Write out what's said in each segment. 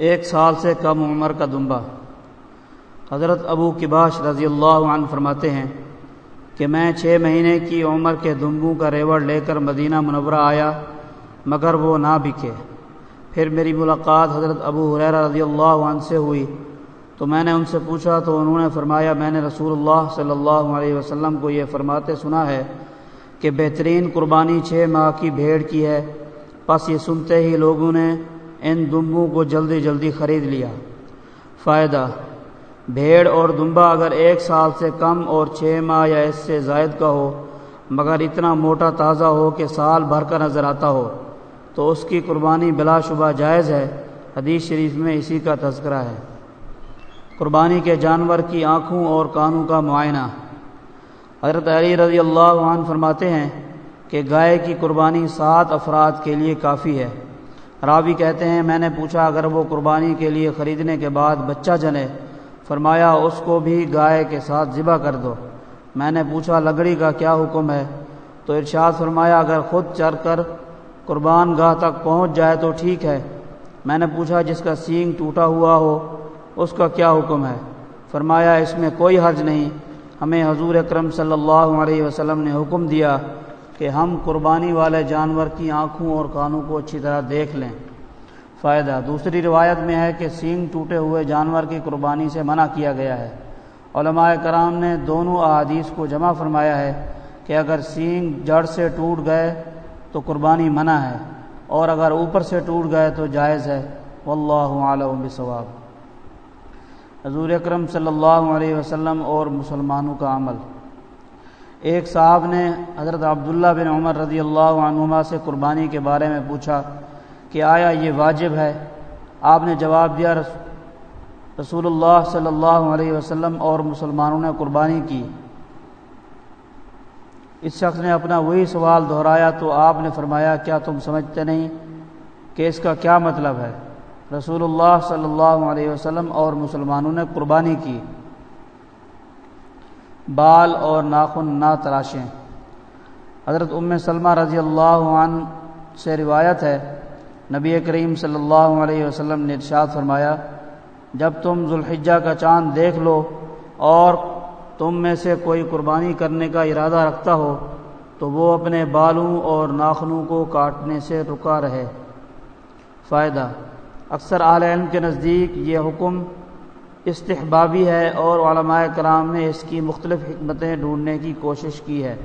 ایک سال سے کم عمر کا دمبا۔ حضرت ابو کباش رضی اللہ عنہ فرماتے ہیں کہ میں چھ مہینے کی عمر کے دمبوں کا ریوڑ لے کر مدینہ منورہ آیا، مگر وہ نہ بکے۔ پھر میری ملاقات حضرت ابو حریر رضی اللہ عنہ سے ہوئی۔ تو میں نے ان سے پوچھا، تو انہوں نے فرمایا، میں نے رسول اللہ صلی اللہ علیہ وسلم کو یہ فرماتے سنا ہے کہ بہترین قربانی چھ ماہ کی بھیڑ کی ہے۔ پس یہ سنتے ہی لوگوں نے ان دمبوں کو جلدی جلدی خرید لیا۔ فائدہ، بھیڑ اور دمبا اگر ایک سال سے کم اور چھ ماہ یا اس سے زائد کا ہو، مگر اتنا موٹا تازہ ہو کہ سال بھر کا نظر آتا ہو، تو اس کی قربانی بلا شبہ جائز ہے۔ حدیث شریف میں اسی کا تذکرہ ہے۔ قربانی کے جانور کی آنکھوں اور کانوں کا معائنہ۔ حضرت علی رضی اللہ عنہ فرماتے ہیں کہ گائے کی قربانی سات افراد کے لیے کافی ہے۔ راوی کہتے ہیں، میں نے پوچھا، اگر وہ قربانی کے لیے خریدنے کے بعد بچہ جنے فرمایا، اس کو بھی گائے کے ساتھ ذبح کر دو۔ میں نے پوچھا لگڑی کا کیا حکم ہے؟ تو ارشاد فرمایا، اگر خود چر کر قربان گاہ تک پہنچ جائے تو ٹھیک ہے۔ میں نے پوچھا، جس کا سینگ ٹوٹا ہوا ہو، اس کا کیا حکم ہے؟ فرمایا، اس میں کوئی حرج نہیں۔ ہمیں حضور اکرم صلی اللہ علیہ وسلم نے حکم دیا کہ ہم قربانی والے جانور کی آنکھوں اور کانوں کو اچھی طرح دیکھ لیں۔ فائدہ، دوسری روایت میں ہے کہ سینگ ٹوٹے ہوئے جانور کی قربانی سے منع کیا گیا ہے۔ علماء کرام نے دونوں احادیث کو جمع فرمایا ہے کہ اگر سینگ جڑ سے ٹوٹ گئے تو قربانی منع ہے، اور اگر اوپر سے ٹوٹ گئے تو جائز ہے۔ واللہ عالم بثواب حضور اکرم صلی اللہ علیہ وسلم اور مسلمانوں کا عمل۔ ایک صاحب نے حضرت عبداللہ بن عمر رضی اللہ عنہما سے قربانی کے بارے میں پوچھا کہ آیا یہ واجب ہے؟ آپ نے جواب دیا رسول اللہ صلی اللہ علیہ وسلم اور مسلمانوں نے قربانی کی۔ اس شخص نے اپنا وہی سوال دہرایا تو آپ نے فرمایا، کیا تم سمجھتے نہیں کہ اس کا کیا مطلب ہے؟ رسول اللہ صلی اللہ علیہ وسلم اور مسلمانوں نے قربانی کی۔ بال اور ناخن نہ تراشیں حضرت ام سلمہ رضی اللہ عنہ سے روایت ہے، نبی کریم صلی اللہ علیہ وسلم نے ارشاد فرمایا، جب تم ذوالحجہ کا چاند دیکھ لو اور تم میں سے کوئی قربانی کرنے کا ارادہ رکھتا ہو، تو وہ اپنے بالوں اور ناخنوں کو کاٹنے سے رکا رہے۔ فائدہ، اکثر اعلی علم کے نزدیک یہ حکم استحبابی ہے اور علماء کرام نے اس کی مختلف حکمتیں ڈھونڈنے کی کوشش کی ہے۔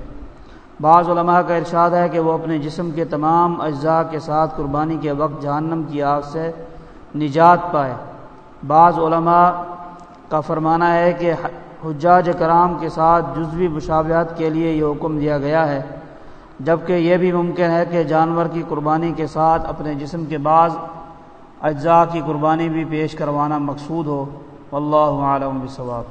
بعض علماء کا ارشاد ہے کہ وہ اپنے جسم کے تمام اجزاء کے ساتھ قربانی کے وقت جہنم کی آگ سے نجات پائے۔ بعض علماء کا فرمانا ہے کہ حجاج کرام کے ساتھ جزوی مشابہت کے لیے یہ حکم دیا گیا ہے، جبکہ یہ بھی ممکن ہے کہ جانور کی قربانی کے ساتھ اپنے جسم کے بعض اجزاء کی قربانی بھی پیش کروانا مقصود ہو۔ والله أعلم بصواب.